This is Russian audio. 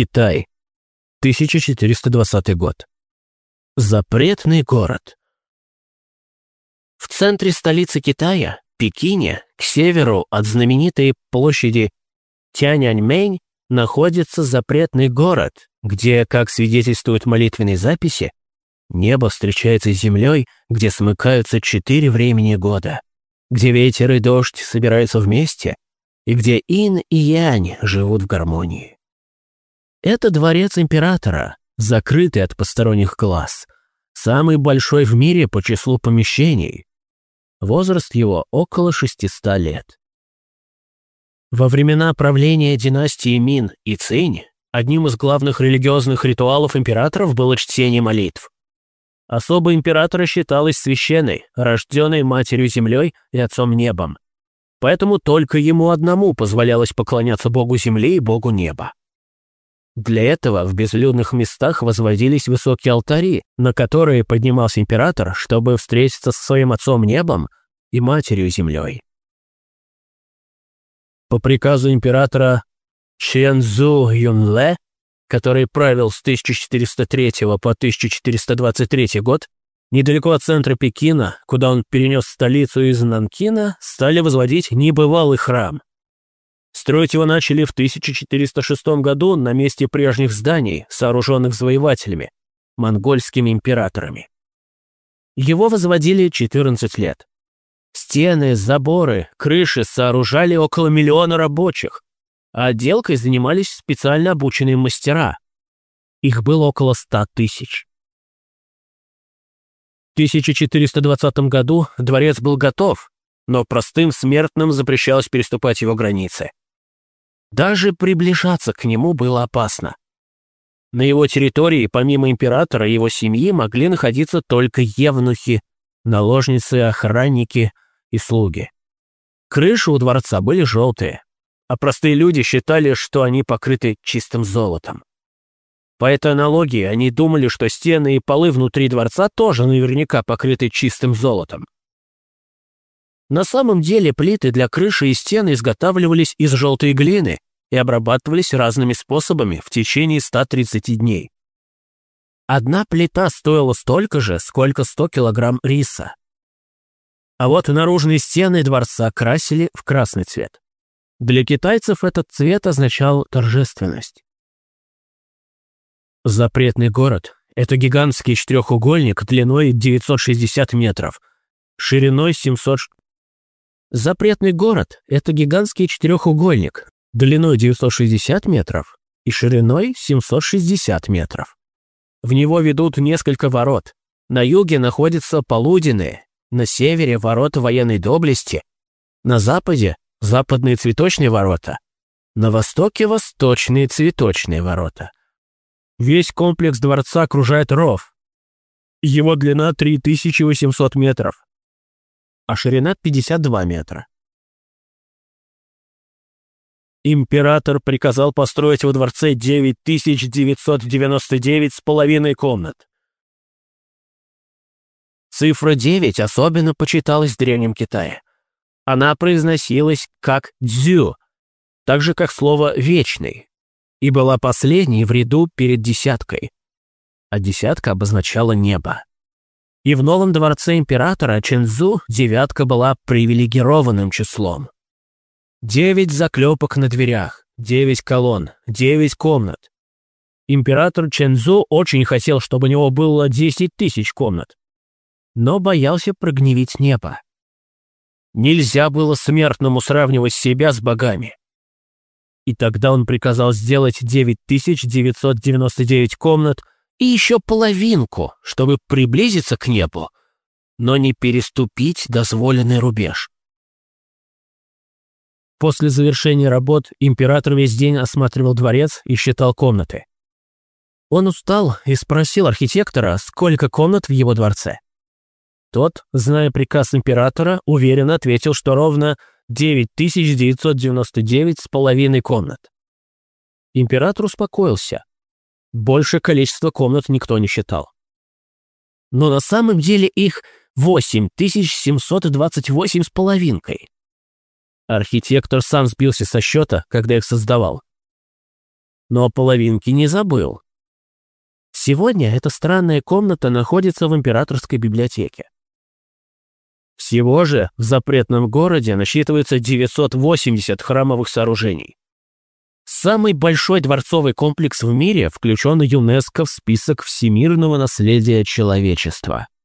Китай. 1420 год. Запретный город. В центре столицы Китая, Пекине, к северу от знаменитой площади Тяньаньмэнь, находится запретный город, где, как свидетельствуют молитвенные записи, небо встречается с землей, где смыкаются четыре времени года, где ветер и дождь собираются вместе, и где Ин и Янь живут в гармонии. Это дворец императора, закрытый от посторонних глаз, самый большой в мире по числу помещений. Возраст его около 600 лет. Во времена правления династии Мин и Цинь одним из главных религиозных ритуалов императоров было чтение молитв. Особо императора считалась священной, рожденной матерью-землей и отцом небом. Поэтому только ему одному позволялось поклоняться богу земли и богу неба. Для этого в безлюдных местах возводились высокие алтари, на которые поднимался император, чтобы встретиться со своим отцом небом и матерью землей. По приказу императора Чензу Юнле, который правил с 1403 по 1423 год, недалеко от центра Пекина, куда он перенес столицу из Нанкина, стали возводить небывалый храм – Строить его начали в 1406 году на месте прежних зданий, сооруженных завоевателями, монгольскими императорами. Его возводили 14 лет. Стены, заборы, крыши сооружали около миллиона рабочих, а отделкой занимались специально обученные мастера. Их было около 100 тысяч. В 1420 году дворец был готов, но простым смертным запрещалось переступать его границы. Даже приближаться к нему было опасно. На его территории, помимо императора и его семьи, могли находиться только евнухи, наложницы, охранники и слуги. Крыши у дворца были желтые, а простые люди считали, что они покрыты чистым золотом. По этой аналогии они думали, что стены и полы внутри дворца тоже наверняка покрыты чистым золотом. На самом деле плиты для крыши и стен изготавливались из желтой глины и обрабатывались разными способами в течение 130 дней. Одна плита стоила столько же, сколько 100 килограмм риса. А вот наружные стены дворца красили в красный цвет. Для китайцев этот цвет означал торжественность. Запретный город – это гигантский четырехугольник длиной 960 метров, шириной 700 Запретный город – это гигантский четырехугольник, длиной 960 метров и шириной 760 метров. В него ведут несколько ворот. На юге находятся полуденные, на севере – ворота военной доблести, на западе – западные цветочные ворота, на востоке – восточные цветочные ворота. Весь комплекс дворца окружает ров. Его длина 3800 метров, а ширина 52 метра. Император приказал построить во дворце 9999 с половиной комнат. Цифра 9 особенно почиталась в Древнем Китае. Она произносилась как «дзю», так же как слово «вечный», и была последней в ряду перед десяткой. А десятка обозначала небо. И в новом дворце императора Чензу девятка была привилегированным числом. Девять заклепок на дверях, девять колонн, девять комнат. Император Чензу очень хотел, чтобы у него было десять тысяч комнат, но боялся прогневить небо. Нельзя было смертному сравнивать себя с богами. И тогда он приказал сделать 9999 комнат и еще половинку, чтобы приблизиться к небу, но не переступить дозволенный рубеж. После завершения работ император весь день осматривал дворец и считал комнаты. Он устал и спросил архитектора, сколько комнат в его дворце. Тот, зная приказ императора, уверенно ответил, что ровно 9999 с половиной комнат. Император успокоился. Больше количества комнат никто не считал. Но на самом деле их 8728 с половинкой. Архитектор сам сбился со счета, когда их создавал. но половинки не забыл. Сегодня эта странная комната находится в императорской библиотеке. Всего же в запретном городе насчитывается 980 храмовых сооружений. Самый большой дворцовый комплекс в мире включен ЮНЕСКО в список всемирного наследия человечества –